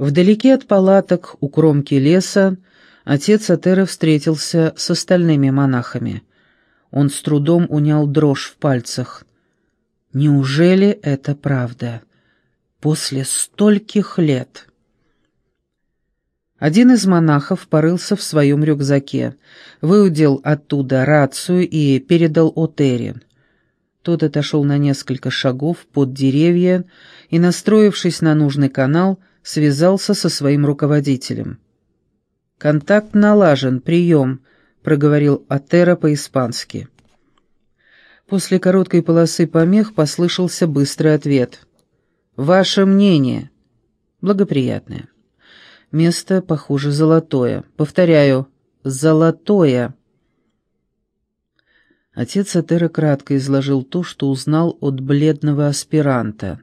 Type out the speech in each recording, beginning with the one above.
Вдалеке от палаток у кромки леса отец Атера встретился с остальными монахами. Он с трудом унял дрожь в пальцах. Неужели это правда? После стольких лет... Один из монахов порылся в своем рюкзаке, выудил оттуда рацию и передал Отере. Тот отошел на несколько шагов под деревья и, настроившись на нужный канал, связался со своим руководителем. «Контакт налажен, прием», — проговорил Атера по-испански. После короткой полосы помех послышался быстрый ответ. «Ваше мнение?» «Благоприятное». Место, похоже, золотое. Повторяю, золотое. Отец Атера кратко изложил то, что узнал от бледного аспиранта.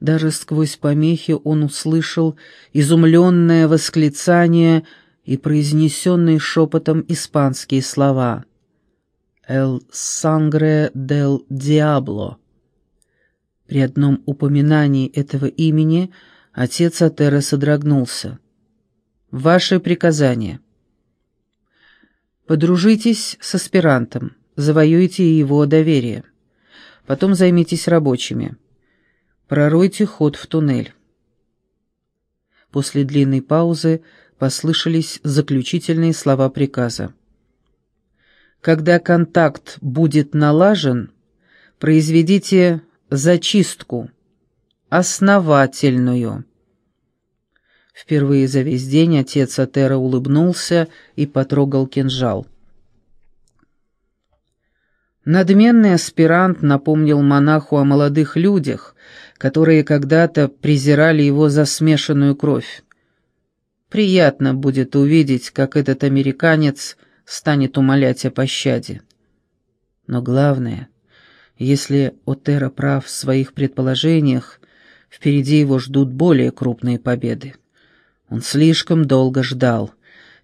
Даже сквозь помехи он услышал изумленное восклицание и произнесенные шепотом испанские слова «El sangre del diablo». При одном упоминании этого имени – Отец Атера содрогнулся. «Ваши приказания». «Подружитесь с аспирантом, завоюйте его доверие. Потом займитесь рабочими. Проройте ход в туннель». После длинной паузы послышались заключительные слова приказа. «Когда контакт будет налажен, произведите зачистку» основательную. Впервые за весь день отец Атера улыбнулся и потрогал кинжал. Надменный аспирант напомнил монаху о молодых людях, которые когда-то презирали его за смешанную кровь. Приятно будет увидеть, как этот американец станет умолять о пощаде. Но главное, если Отера прав в своих предположениях, Впереди его ждут более крупные победы. Он слишком долго ждал,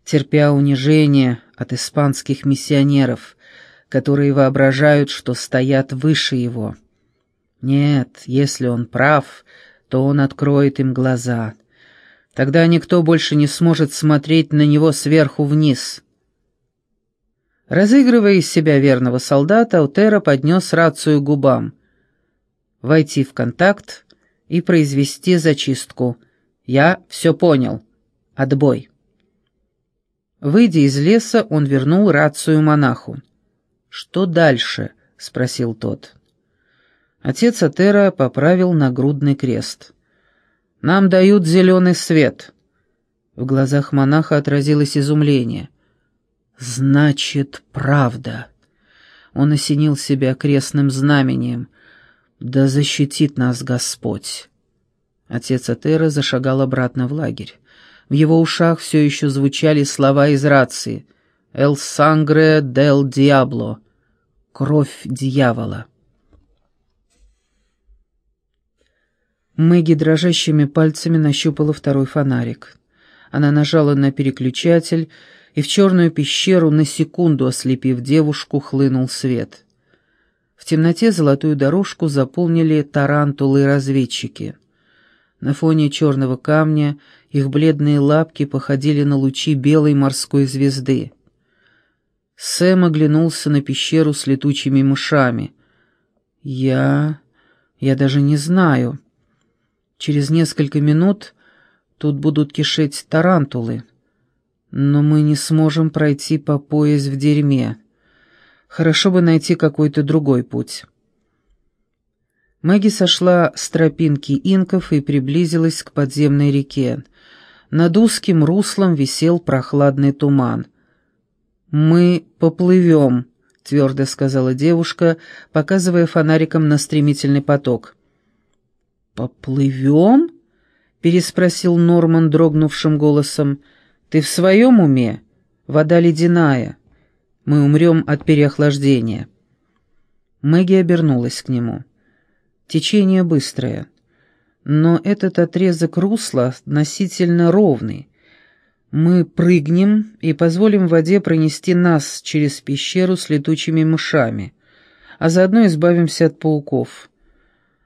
терпя унижение от испанских миссионеров, которые воображают, что стоят выше его. Нет, если он прав, то он откроет им глаза. Тогда никто больше не сможет смотреть на него сверху вниз. Разыгрывая из себя верного солдата, Утера поднес рацию губам. Войти в контакт и произвести зачистку. Я все понял. Отбой. Выйдя из леса, он вернул рацию монаху. «Что дальше?» — спросил тот. Отец Атера поправил нагрудный крест. «Нам дают зеленый свет». В глазах монаха отразилось изумление. «Значит, правда». Он осенил себя крестным знамением. «Да защитит нас Господь!» Отец Атера зашагал обратно в лагерь. В его ушах все еще звучали слова из рации «El sangre del diablo» — «Кровь дьявола». Мэгги дрожащими пальцами нащупала второй фонарик. Она нажала на переключатель, и в черную пещеру, на секунду ослепив девушку, хлынул свет — в темноте золотую дорожку заполнили тарантулы-разведчики. На фоне черного камня их бледные лапки походили на лучи белой морской звезды. Сэм оглянулся на пещеру с летучими мышами. «Я... я даже не знаю. Через несколько минут тут будут кишеть тарантулы, но мы не сможем пройти по пояс в дерьме». Хорошо бы найти какой-то другой путь. Мэгги сошла с тропинки инков и приблизилась к подземной реке. Над узким руслом висел прохладный туман. «Мы поплывем», — твердо сказала девушка, показывая фонариком на стремительный поток. «Поплывем?» — переспросил Норман дрогнувшим голосом. «Ты в своем уме? Вода ледяная». Мы умрем от переохлаждения». Мэгги обернулась к нему. Течение быстрое, но этот отрезок русла относительно ровный. Мы прыгнем и позволим воде пронести нас через пещеру с летучими мышами, а заодно избавимся от пауков.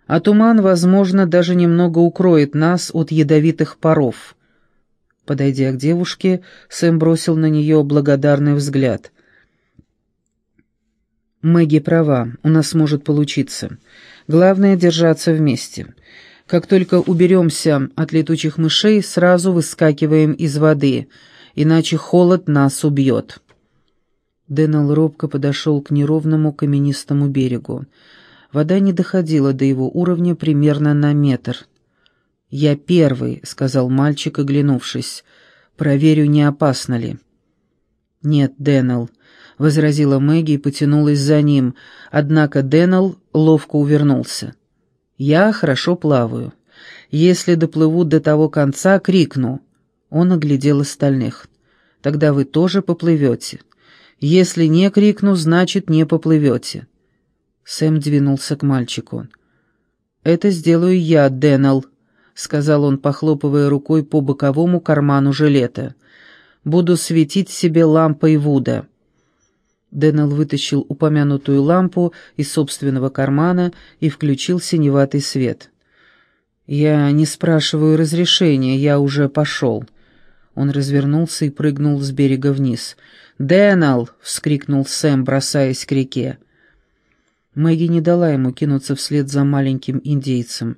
А туман, возможно, даже немного укроет нас от ядовитых паров. Подойдя к девушке, Сэм бросил на нее благодарный взгляд. «Мэгги права, у нас может получиться. Главное — держаться вместе. Как только уберемся от летучих мышей, сразу выскакиваем из воды, иначе холод нас убьет». Дэннел робко подошел к неровному каменистому берегу. Вода не доходила до его уровня примерно на метр. «Я первый», — сказал мальчик, оглянувшись. «Проверю, не опасно ли». «Нет, Дэннел», — возразила Мэгги и потянулась за ним, однако Дэннел ловко увернулся. «Я хорошо плаваю. Если доплыву до того конца, крикну». Он оглядел остальных. «Тогда вы тоже поплывете. Если не крикну, значит, не поплывете». Сэм двинулся к мальчику. «Это сделаю я, Дэннел», — сказал он, похлопывая рукой по боковому карману жилета. «Буду светить себе лампой Вуда». Дэннел вытащил упомянутую лампу из собственного кармана и включил синеватый свет. «Я не спрашиваю разрешения, я уже пошел». Он развернулся и прыгнул с берега вниз. «Дэннел!» — вскрикнул Сэм, бросаясь к реке. Мэгги не дала ему кинуться вслед за маленьким индейцем.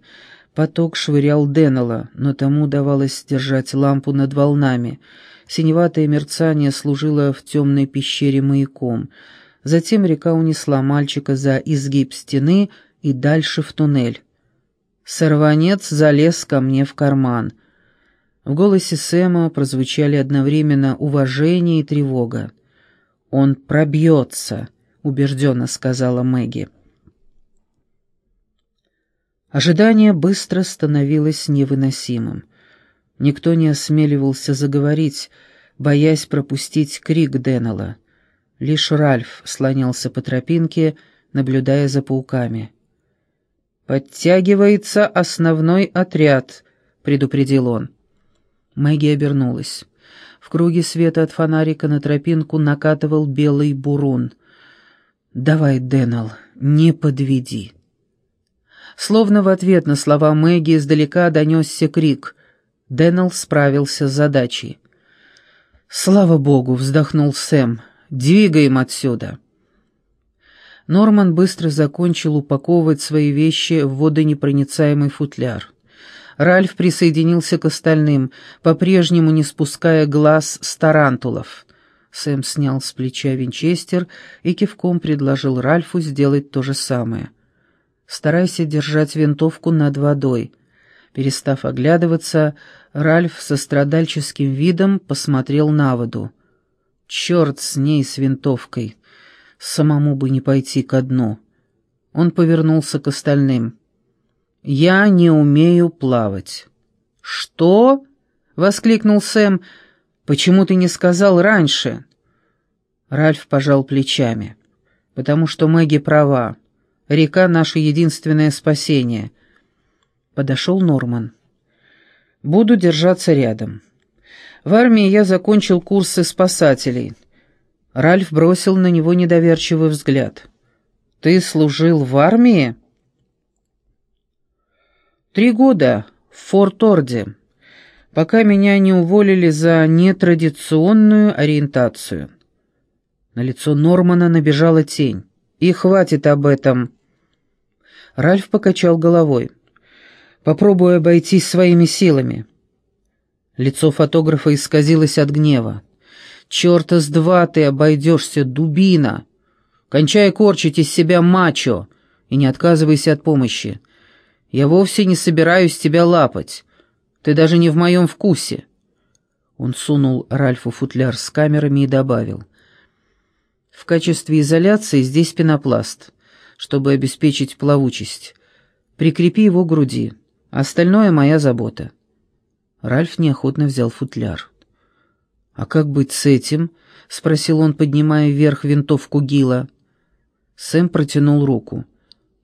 Поток швырял Деннелла, но тому давалось держать лампу над волнами. Синеватое мерцание служило в темной пещере маяком. Затем река унесла мальчика за изгиб стены и дальше в туннель. Сорванец залез ко мне в карман. В голосе Сэма прозвучали одновременно уважение и тревога. «Он пробьется», — убежденно сказала Мэгги. Ожидание быстро становилось невыносимым. Никто не осмеливался заговорить, боясь пропустить крик Деннелла. Лишь Ральф слонялся по тропинке, наблюдая за пауками. «Подтягивается основной отряд», — предупредил он. Мэгги обернулась. В круге света от фонарика на тропинку накатывал белый бурун. «Давай, Дэннел, не подведи». Словно в ответ на слова Мэгги издалека донесся крик. Дэннел справился с задачей. «Слава богу!» — вздохнул Сэм. «Двигаем отсюда!» Норман быстро закончил упаковывать свои вещи в водонепроницаемый футляр. Ральф присоединился к остальным, по-прежнему не спуская глаз с тарантулов. Сэм снял с плеча винчестер и кивком предложил Ральфу сделать то же самое. Старайся держать винтовку над водой. Перестав оглядываться, Ральф со страдальческим видом посмотрел на воду. «Черт с ней, с винтовкой! Самому бы не пойти ко дну!» Он повернулся к остальным. «Я не умею плавать». «Что?» — воскликнул Сэм. «Почему ты не сказал раньше?» Ральф пожал плечами. «Потому что Мэгги права. Река — наше единственное спасение». Подошел Норман. «Буду держаться рядом. В армии я закончил курсы спасателей». Ральф бросил на него недоверчивый взгляд. «Ты служил в армии?» Три года в Форт-Орде, пока меня не уволили за нетрадиционную ориентацию. На лицо Нормана набежала тень. «И хватит об этом!» Ральф покачал головой. «Попробую обойтись своими силами». Лицо фотографа исказилось от гнева. «Черта с два ты обойдешься, дубина! Кончай корчить из себя мачо и не отказывайся от помощи. Я вовсе не собираюсь тебя лапать. Ты даже не в моем вкусе». Он сунул Ральфу футляр с камерами и добавил. «В качестве изоляции здесь пенопласт, чтобы обеспечить плавучесть. Прикрепи его к груди. Остальное — моя забота». Ральф неохотно взял футляр. «А как быть с этим?» — спросил он, поднимая вверх винтовку Гила. Сэм протянул руку.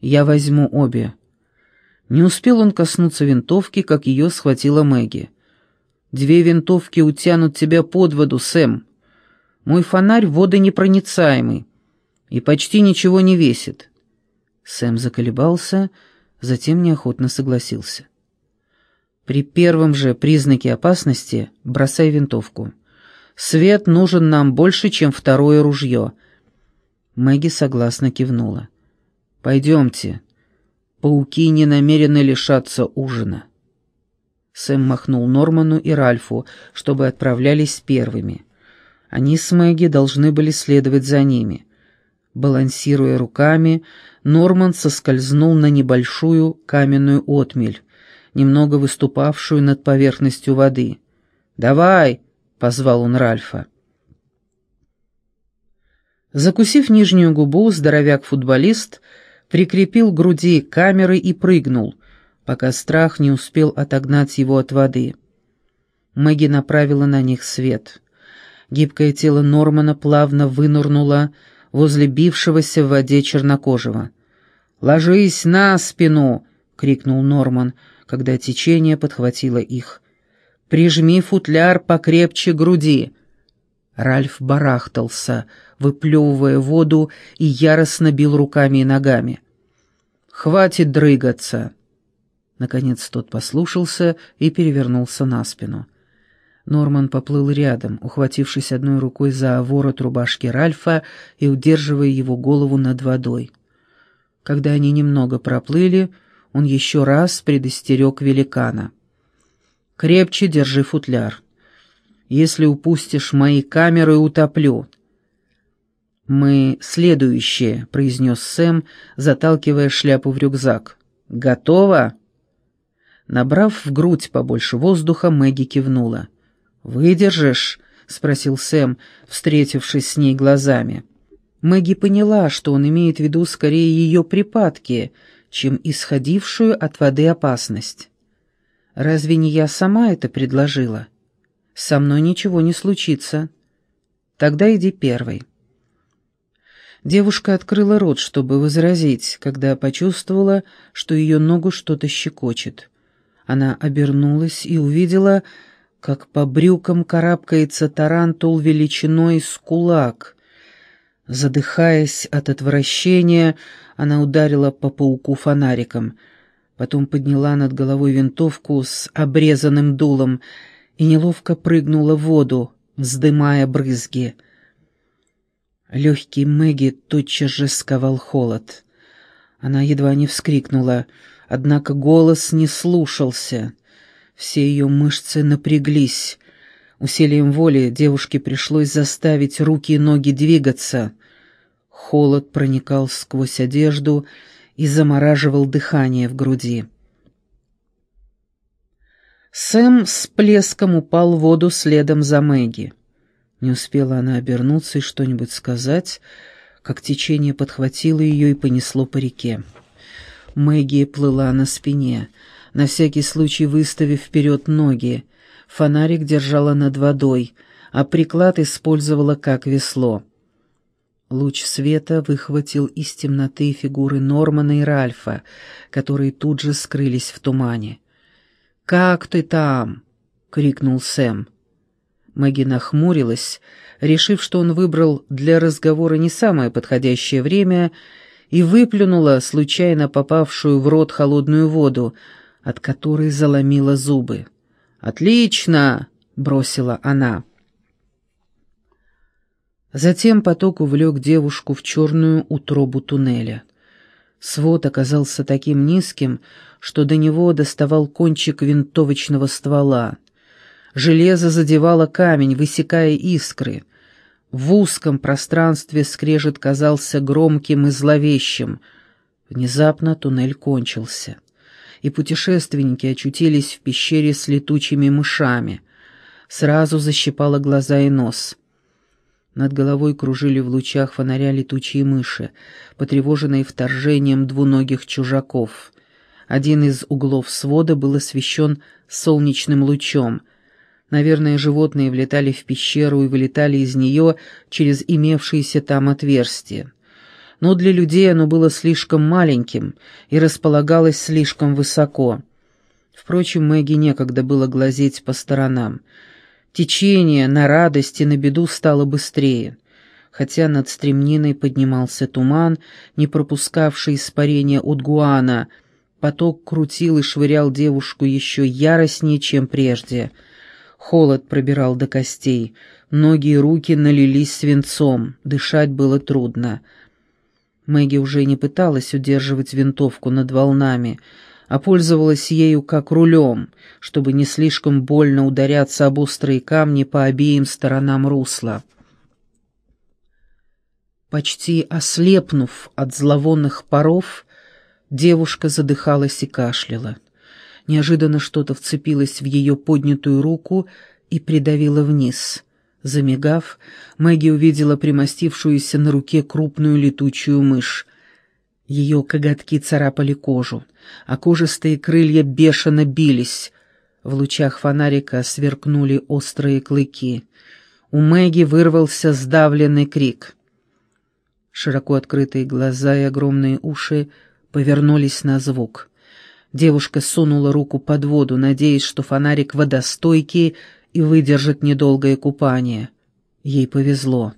«Я возьму обе. Не успел он коснуться винтовки, как ее схватила Мэгги. «Две винтовки утянут тебя под воду, Сэм. Мой фонарь водонепроницаемый и почти ничего не весит». Сэм заколебался, затем неохотно согласился. «При первом же признаке опасности бросай винтовку. Свет нужен нам больше, чем второе ружье». Мэгги согласно кивнула. «Пойдемте. Пауки не намерены лишаться ужина». Сэм махнул Норману и Ральфу, чтобы отправлялись первыми. Они с Мэгги должны были следовать за ними. Балансируя руками, Норман соскользнул на небольшую каменную отмель, немного выступавшую над поверхностью воды. «Давай!» — позвал он Ральфа. Закусив нижнюю губу, здоровяк-футболист прикрепил к груди камеры и прыгнул, пока страх не успел отогнать его от воды. Мэгги направила на них свет. Гибкое тело Нормана плавно вынырнуло возле бившегося в воде чернокожего. «Ложись на спину!» — крикнул Норман, когда течение подхватило их. «Прижми футляр покрепче груди!» Ральф барахтался, выплевывая воду и яростно бил руками и ногами. «Хватит дрыгаться!» Наконец тот послушался и перевернулся на спину. Норман поплыл рядом, ухватившись одной рукой за ворот рубашки Ральфа и удерживая его голову над водой. Когда они немного проплыли, он еще раз предостерег великана. «Крепче держи футляр. Если упустишь мои камеры, утоплю». «Мы следующие», — произнес Сэм, заталкивая шляпу в рюкзак. «Готово?» Набрав в грудь побольше воздуха, Мэгги кивнула. «Выдержишь?» — спросил Сэм, встретившись с ней глазами. Мэгги поняла, что он имеет в виду скорее ее припадки, чем исходившую от воды опасность. «Разве не я сама это предложила? Со мной ничего не случится. Тогда иди первой». Девушка открыла рот, чтобы возразить, когда почувствовала, что ее ногу что-то щекочет. Она обернулась и увидела, как по брюкам карабкается тарантул величиной с кулак — Задыхаясь от отвращения, она ударила по пауку фонариком, потом подняла над головой винтовку с обрезанным дулом и неловко прыгнула в воду, вздымая брызги. Легкий Мэгги тотчас же сковал холод. Она едва не вскрикнула, однако голос не слушался. Все ее мышцы напряглись. Усилием воли девушке пришлось заставить руки и ноги двигаться. Холод проникал сквозь одежду и замораживал дыхание в груди. Сэм с плеском упал в воду следом за Мэгги. Не успела она обернуться и что-нибудь сказать, как течение подхватило ее и понесло по реке. Мэгги плыла на спине, на всякий случай выставив вперед ноги. Фонарик держала над водой, а приклад использовала как весло. Луч света выхватил из темноты фигуры Нормана и Ральфа, которые тут же скрылись в тумане. «Как ты там?» — крикнул Сэм. Мэгги нахмурилась, решив, что он выбрал для разговора не самое подходящее время, и выплюнула случайно попавшую в рот холодную воду, от которой заломила зубы. «Отлично!» — бросила она. Затем поток увлек девушку в черную утробу туннеля. Свод оказался таким низким, что до него доставал кончик винтовочного ствола. Железо задевало камень, высекая искры. В узком пространстве скрежет казался громким и зловещим. Внезапно туннель кончился, и путешественники очутились в пещере с летучими мышами. Сразу защипало глаза и нос — над головой кружили в лучах фонаря летучие мыши, потревоженные вторжением двуногих чужаков. Один из углов свода был освещен солнечным лучом. Наверное, животные влетали в пещеру и вылетали из нее через имевшиеся там отверстия. Но для людей оно было слишком маленьким и располагалось слишком высоко. Впрочем, Мэгги некогда было глазеть по сторонам — Течение на радость и на беду стало быстрее. Хотя над стремниной поднимался туман, не пропускавший испарения от гуана, Поток крутил и швырял девушку еще яростнее, чем прежде. Холод пробирал до костей, ноги и руки налились свинцом, дышать было трудно. Мэгги уже не пыталась удерживать винтовку над волнами, а пользовалась ею как рулем, чтобы не слишком больно ударяться об острые камни по обеим сторонам русла. Почти ослепнув от зловонных паров, девушка задыхалась и кашляла. Неожиданно что-то вцепилось в ее поднятую руку и придавило вниз. Замигав, Мэгги увидела примостившуюся на руке крупную летучую мышь. Ее коготки царапали кожу, а кожистые крылья бешено бились. В лучах фонарика сверкнули острые клыки. У Мэгги вырвался сдавленный крик. Широко открытые глаза и огромные уши повернулись на звук. Девушка сунула руку под воду, надеясь, что фонарик водостойкий и выдержит недолгое купание. Ей повезло.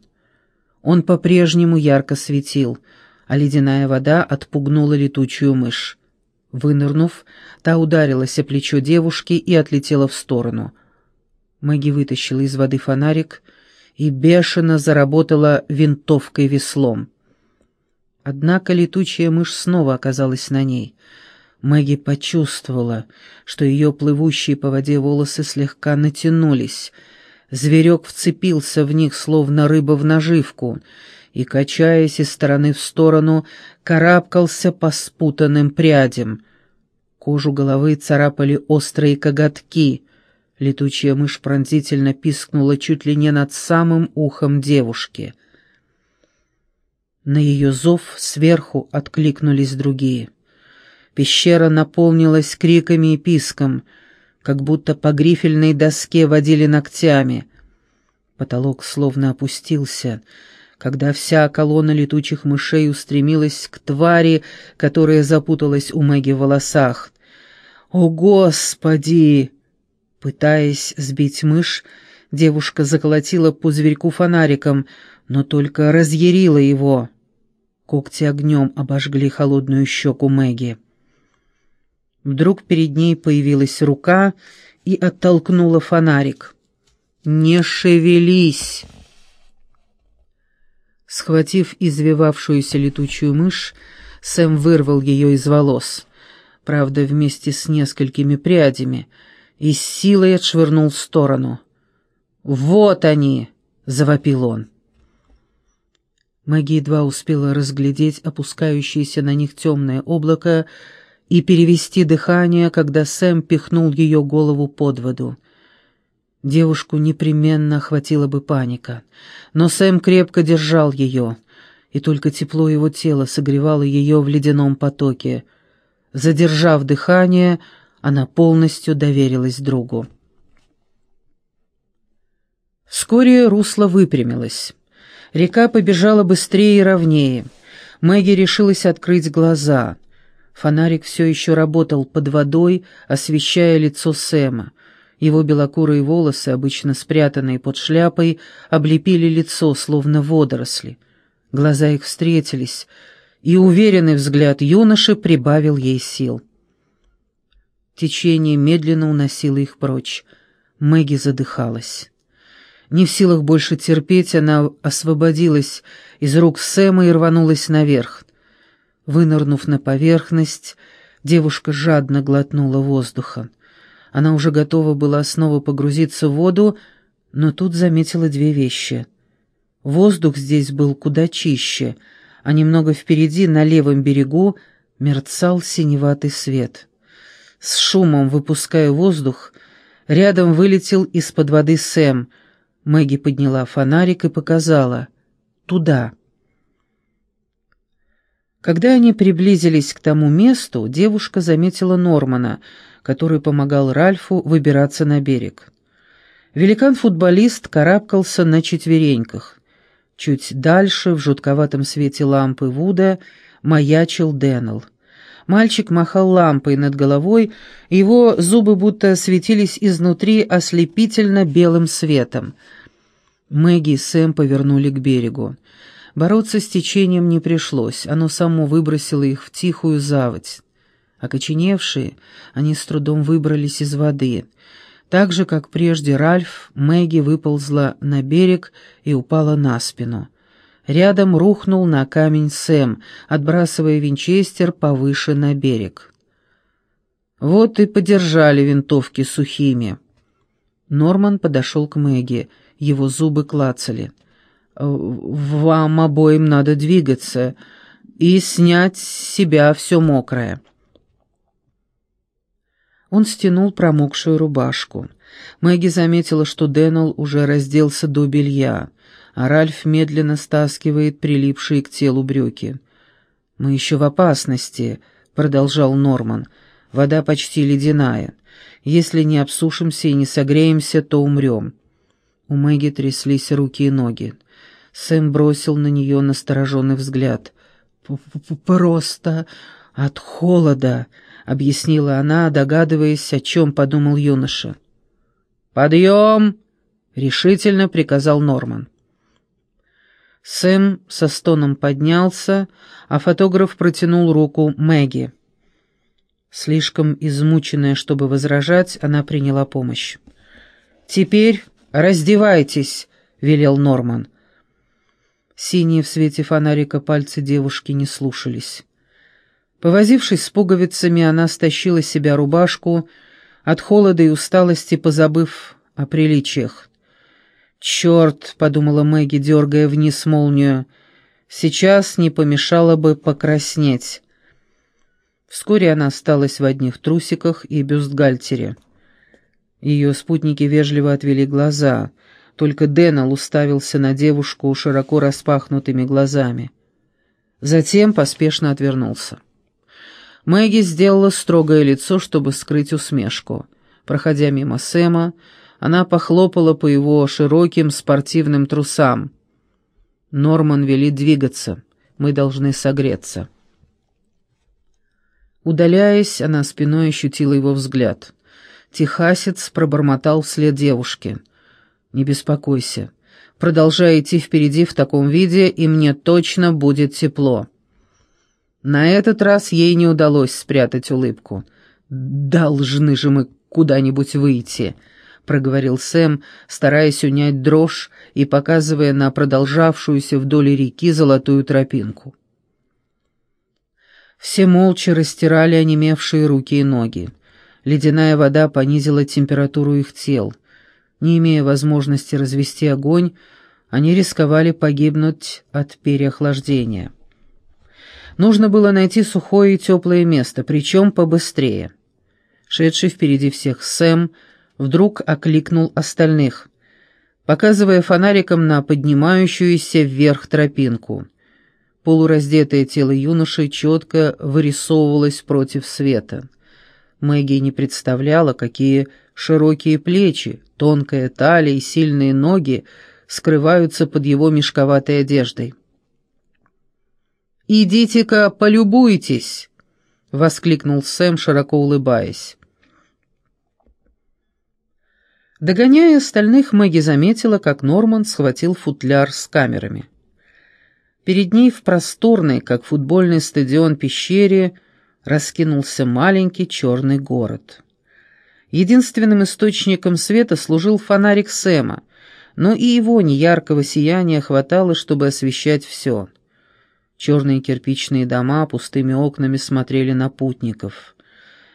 Он по-прежнему ярко светил, а ледяная вода отпугнула летучую мышь. Вынырнув, та ударилась о плечо девушки и отлетела в сторону. Мэгги вытащила из воды фонарик и бешено заработала винтовкой-веслом. Однако летучая мышь снова оказалась на ней. Мэгги почувствовала, что ее плывущие по воде волосы слегка натянулись. Зверек вцепился в них, словно рыба в наживку, и, качаясь из стороны в сторону, карабкался по спутанным прядям. Кожу головы царапали острые коготки, Летучая мышь пронзительно пискнула чуть ли не над самым ухом девушки. На ее зов сверху откликнулись другие. Пещера наполнилась криками и писком, как будто по грифельной доске водили ногтями. Потолок словно опустился, когда вся колонна летучих мышей устремилась к твари, которая запуталась у Мэгги в волосах. «О, Господи!» Пытаясь сбить мышь, девушка заколотила по зверьку фонариком, но только разъярила его. Когти огнем обожгли холодную щеку Мэгги. Вдруг перед ней появилась рука и оттолкнула фонарик. «Не шевелись!» Схватив извивавшуюся летучую мышь, Сэм вырвал ее из волос, правда, вместе с несколькими прядями — и с силой отшвырнул в сторону. «Вот они!» — завопил он. Мэгги едва успела разглядеть опускающееся на них темное облако и перевести дыхание, когда Сэм пихнул ее голову под воду. Девушку непременно охватила бы паника, но Сэм крепко держал ее, и только тепло его тела согревало ее в ледяном потоке. Задержав дыхание, она полностью доверилась другу. Вскоре русло выпрямилось. Река побежала быстрее и ровнее. Мэгги решилась открыть глаза. Фонарик все еще работал под водой, освещая лицо Сэма. Его белокурые волосы, обычно спрятанные под шляпой, облепили лицо, словно водоросли. Глаза их встретились, и уверенный взгляд юноши прибавил ей сил. Течение медленно уносило их прочь. Мэгги задыхалась. Не в силах больше терпеть, она освободилась из рук Сэма и рванулась наверх. Вынырнув на поверхность, девушка жадно глотнула воздуха. Она уже готова была снова погрузиться в воду, но тут заметила две вещи. Воздух здесь был куда чище, а немного впереди, на левом берегу, мерцал синеватый свет. С шумом выпуская воздух, рядом вылетел из-под воды Сэм. Мэгги подняла фонарик и показала. «Туда». Когда они приблизились к тому месту, девушка заметила Нормана, который помогал Ральфу выбираться на берег. Великан-футболист карабкался на четвереньках. Чуть дальше, в жутковатом свете лампы Вуда, маячил Дэннел. Мальчик махал лампой над головой, его зубы будто светились изнутри ослепительно белым светом. Мэгги и Сэм повернули к берегу. Бороться с течением не пришлось, оно само выбросило их в тихую заводь. Окоченевшие, они с трудом выбрались из воды. Так же, как прежде Ральф, Мэгги выползла на берег и упала на спину. Рядом рухнул на камень Сэм, отбрасывая винчестер повыше на берег. Вот и подержали винтовки сухими. Норман подошел к Мэгги, его зубы клацали. «Вам обоим надо двигаться и снять с себя все мокрое». Он стянул промокшую рубашку. Мэгги заметила, что Дэннел уже разделся до белья, а Ральф медленно стаскивает прилипшие к телу брюки. «Мы еще в опасности», — продолжал Норман. «Вода почти ледяная. Если не обсушимся и не согреемся, то умрем». У Мэгги тряслись руки и ноги. Сэм бросил на нее настороженный взгляд. «Просто от холода», — объяснила она, догадываясь, о чем подумал юноша. «Подъем!» — решительно приказал Норман. Сэм со стоном поднялся, а фотограф протянул руку Мэгги. Слишком измученная, чтобы возражать, она приняла помощь. «Теперь раздевайтесь», — велел Норман. Синие в свете фонарика пальцы девушки не слушались. Повозившись с пуговицами, она стащила с себя рубашку, от холода и усталости позабыв о приличиях. «Черт!» — подумала Мэгги, дергая вниз молнию. «Сейчас не помешало бы покраснеть». Вскоре она осталась в одних трусиках и бюстгальтере. Ее спутники вежливо отвели глаза, только Дэннел уставился на девушку широко распахнутыми глазами. Затем поспешно отвернулся. Мэгги сделала строгое лицо, чтобы скрыть усмешку. Проходя мимо Сэма, она похлопала по его широким спортивным трусам. «Норман велит двигаться. Мы должны согреться». Удаляясь, она спиной ощутила его взгляд. Техасец пробормотал вслед девушке. «Не беспокойся. Продолжай идти впереди в таком виде, и мне точно будет тепло». На этот раз ей не удалось спрятать улыбку. «Должны же мы куда-нибудь выйти», — проговорил Сэм, стараясь унять дрожь и показывая на продолжавшуюся вдоль реки золотую тропинку. Все молча растирали онемевшие руки и ноги. Ледяная вода понизила температуру их тел. Не имея возможности развести огонь, они рисковали погибнуть от переохлаждения. Нужно было найти сухое и теплое место, причем побыстрее. Шедший впереди всех Сэм вдруг окликнул остальных, показывая фонариком на поднимающуюся вверх тропинку. Полураздетое тело юноши четко вырисовывалось против света. Мэгги не представляла, какие широкие плечи, тонкая талия и сильные ноги скрываются под его мешковатой одеждой. «Идите-ка, полюбуйтесь!» — воскликнул Сэм, широко улыбаясь. Догоняя остальных, Мэгги заметила, как Норман схватил футляр с камерами. Перед ней в просторной, как футбольный стадион, пещере раскинулся маленький черный город. Единственным источником света служил фонарик Сэма, но и его неяркого сияния хватало, чтобы освещать все — Черные кирпичные дома пустыми окнами смотрели на путников.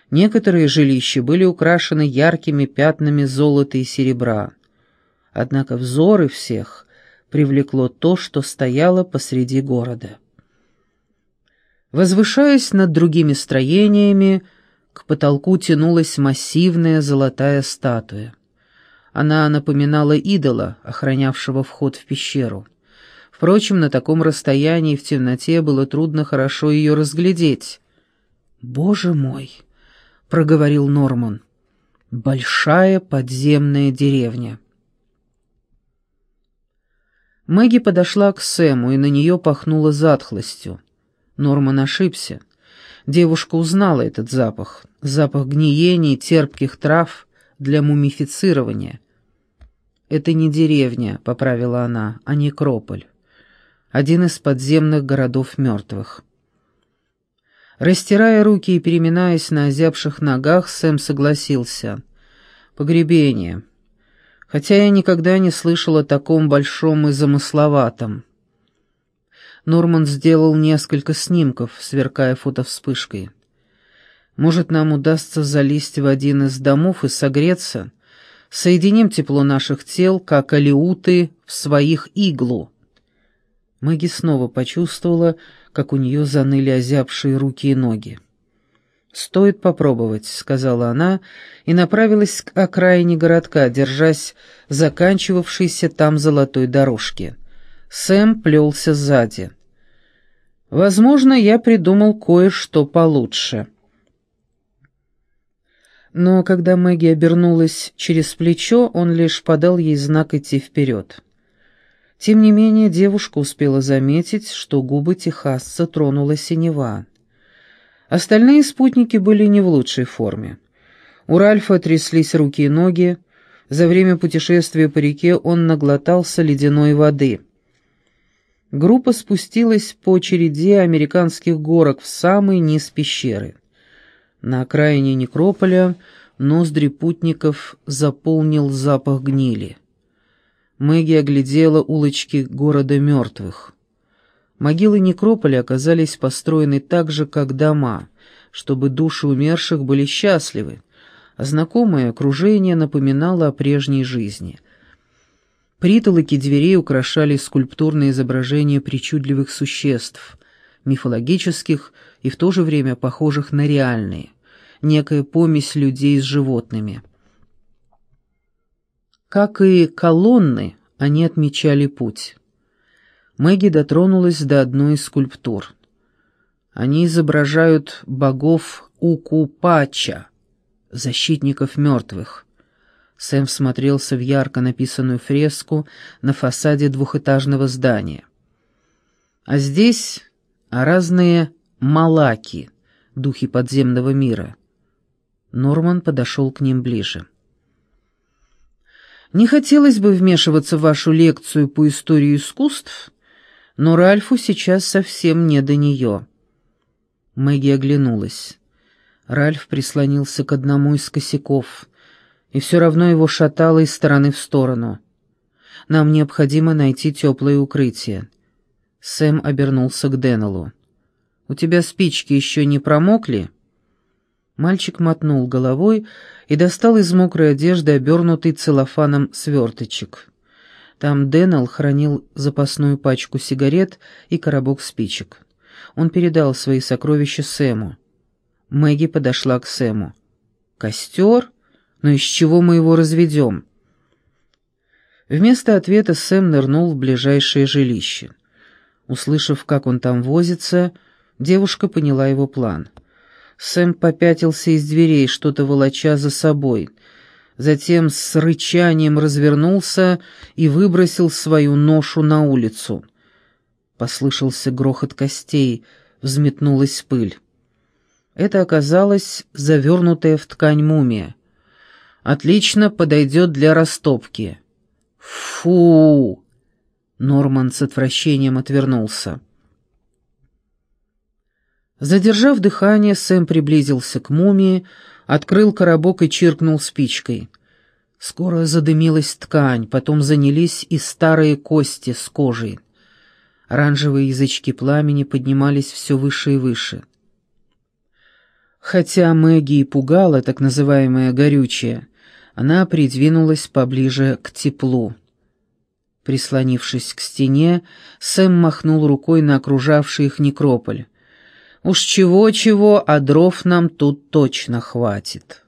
Некоторые жилища были украшены яркими пятнами золота и серебра. Однако взоры всех привлекло то, что стояло посреди города. Возвышаясь над другими строениями, к потолку тянулась массивная золотая статуя. Она напоминала идола, охранявшего вход в пещеру. Впрочем, на таком расстоянии в темноте было трудно хорошо ее разглядеть. «Боже мой!» — проговорил Норман. «Большая подземная деревня». Мэгги подошла к Сэму, и на нее пахнуло затхлостью. Норман ошибся. Девушка узнала этот запах. Запах гниения и терпких трав для мумифицирования. «Это не деревня», — поправила она, — «а некрополь» один из подземных городов мертвых. Растирая руки и переминаясь на озябших ногах, Сэм согласился. «Погребение. Хотя я никогда не слышал о таком большом и замысловатом». Норман сделал несколько снимков, сверкая фотовспышкой. «Может, нам удастся залезть в один из домов и согреться? Соединим тепло наших тел, как алиуты, в своих иглу». Мэгги снова почувствовала, как у нее заныли озябшие руки и ноги. «Стоит попробовать», — сказала она и направилась к окраине городка, держась заканчивавшейся там золотой дорожки. Сэм плелся сзади. «Возможно, я придумал кое-что получше». Но когда Мэгги обернулась через плечо, он лишь подал ей знак идти вперед. Тем не менее, девушка успела заметить, что губы техасца тронула синева. Остальные спутники были не в лучшей форме. У Ральфа тряслись руки и ноги. За время путешествия по реке он наглотался ледяной воды. Группа спустилась по череде американских горок в самый низ пещеры. На окраине некрополя ноздри путников заполнил запах гнили. Мэгги оглядела улочки города мертвых. Могилы некрополя оказались построены так же, как дома, чтобы души умерших были счастливы, а знакомое окружение напоминало о прежней жизни. Притолоки дверей украшали скульптурные изображения причудливых существ, мифологических и в то же время похожих на реальные, некая помесь людей с животными – как и колонны, они отмечали путь. Мэгги дотронулась до одной из скульптур. Они изображают богов Укупача, защитников мертвых. Сэм всмотрелся в ярко написанную фреску на фасаде двухэтажного здания. А здесь разные малаки, духи подземного мира. Норман подошел к ним ближе. Не хотелось бы вмешиваться в вашу лекцию по истории искусств, но Ральфу сейчас совсем не до нее». Мэгги оглянулась. Ральф прислонился к одному из косяков, и все равно его шатало из стороны в сторону. «Нам необходимо найти теплое укрытие». Сэм обернулся к Деннеллу. «У тебя спички еще не промокли?» Мальчик мотнул головой и достал из мокрой одежды обернутый целлофаном сверточек. Там Дэннел хранил запасную пачку сигарет и коробок спичек. Он передал свои сокровища Сэму. Мэгги подошла к Сэму. «Костер? Но из чего мы его разведем?» Вместо ответа Сэм нырнул в ближайшее жилище. Услышав, как он там возится, девушка поняла его план — Сэм попятился из дверей, что-то волоча за собой. Затем с рычанием развернулся и выбросил свою ношу на улицу. Послышался грохот костей, взметнулась пыль. Это оказалось завернутая в ткань мумия. Отлично подойдет для растопки. Фу! Норман с отвращением отвернулся. Задержав дыхание, Сэм приблизился к мумии, открыл коробок и чиркнул спичкой. Скоро задымилась ткань, потом занялись и старые кости с кожей. Оранжевые язычки пламени поднимались все выше и выше. Хотя Мэгги и пугала так называемое горючее, она придвинулась поближе к теплу. Прислонившись к стене, Сэм махнул рукой на окружавший их некрополь. Уж чего-чего, а дров нам тут точно хватит.